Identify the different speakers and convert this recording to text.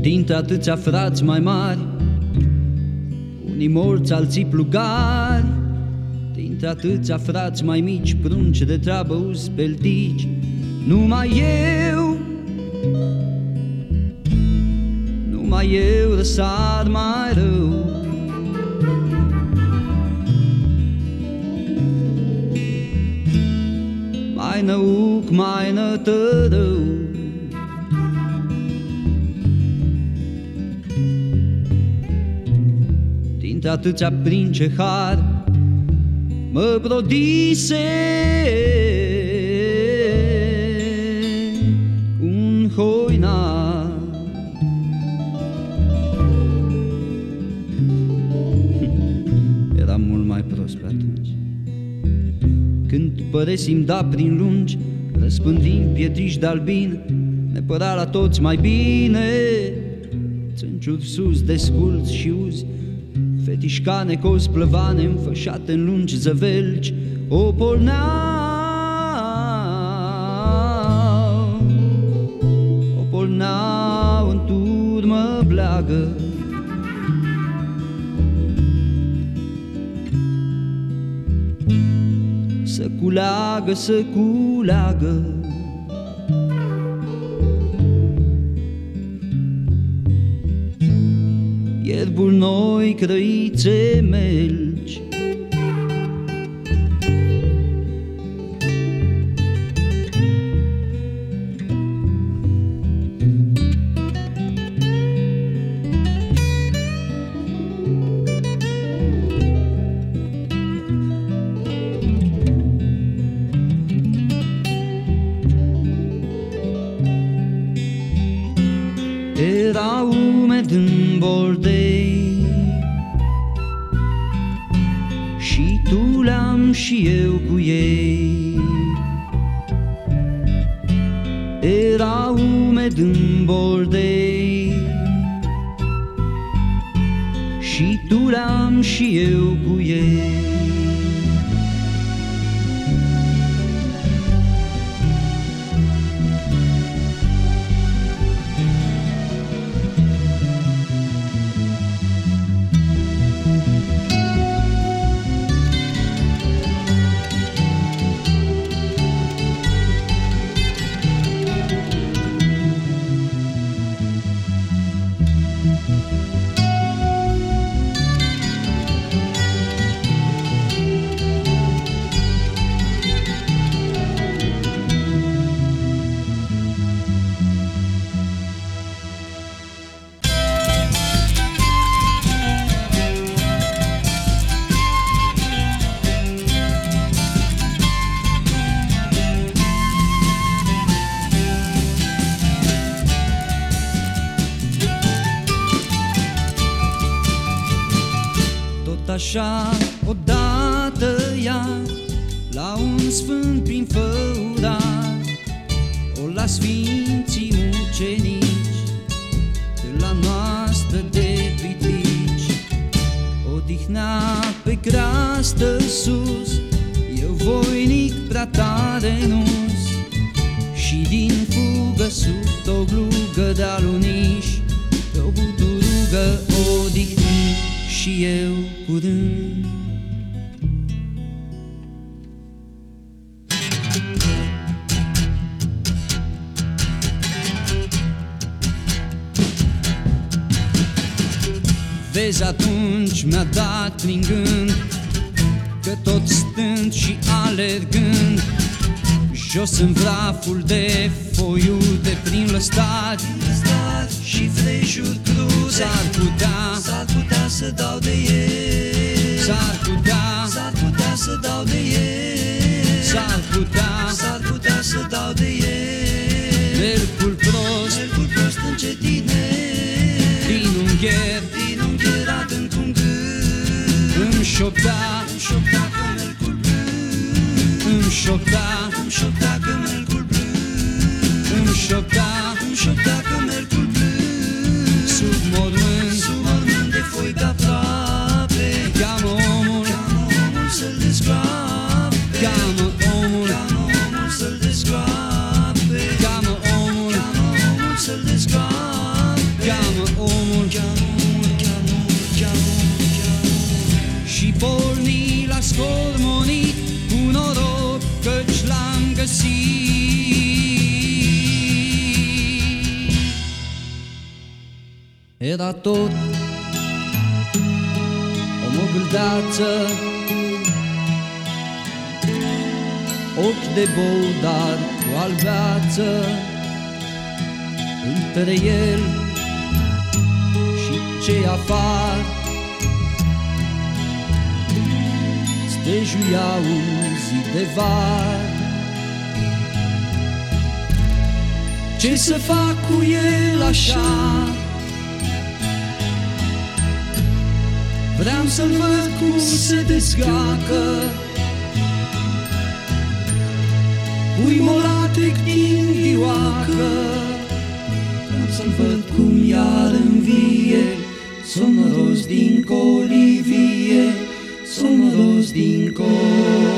Speaker 1: dintre atâția frați mai mari, unii morți, alții plugari, dintre atâția frați mai mici, prunci de treabă uspeltici, numai eu, numai eu răsar mai rău. Mai năuc, mai nătărău Dintre atâția prin ce har Mă brodise. Un hoinar Era mult mai prost pe atunci. Când păresim da prin lungi Răspândim pietriși de albin Ne părea la toți mai bine. Țânciuri sus, desculți și uzi Fetișcane, cozi plăvane Înfășate în lungi zăvelci O polneau O polneau în turmă bleagă. Să culeagă, să culeagă Ierburi noi, crăițe, melci. Era umed în bordei Și tu le-am și eu cu ei. Era umed în bordei Și tu le-am și eu cu ei așa, odată ea La un sfânt prin făurat O la sfinții mucenici De la noastră de pitrici Odihnea pe creastă sus Eu voinic prea tare nus Și din fugă sub o glugă de aluniș și eu curând. Vezi atunci mi-a dat prin gând Că tot stând și alergând Jos în vraful de foiute prin lăstari Și vrejuri crude S-ar putea,
Speaker 2: S-ar putea să dau de el.
Speaker 1: S-ar putea,
Speaker 2: S-ar putea să dau de el.
Speaker 1: S-ar putea.
Speaker 2: S-ar putea să dau de el.
Speaker 1: Mercul prost.
Speaker 2: Mergul prost încetine.
Speaker 1: Din ungher
Speaker 2: Din ungherat în cum gând
Speaker 1: Îmi șoptea,
Speaker 2: Îmi șoptea că mergul blând.
Speaker 1: Îmi șoptea,
Speaker 2: Îmi șoptea că mergul blând.
Speaker 1: Îmi șoptea
Speaker 2: Îmi șoptea că mergul
Speaker 1: Era tot o mogâldeață Ochi de bou, dar cu albeață Între el și cei afară Stejuia un zi de var Ce să fac cu el așa? Vreau să-l văd cum se desgacă. Pui molatec din ghioacă. Vreau să-l văd cum iar învie. Sonoros din colivie. Sonoros din colivie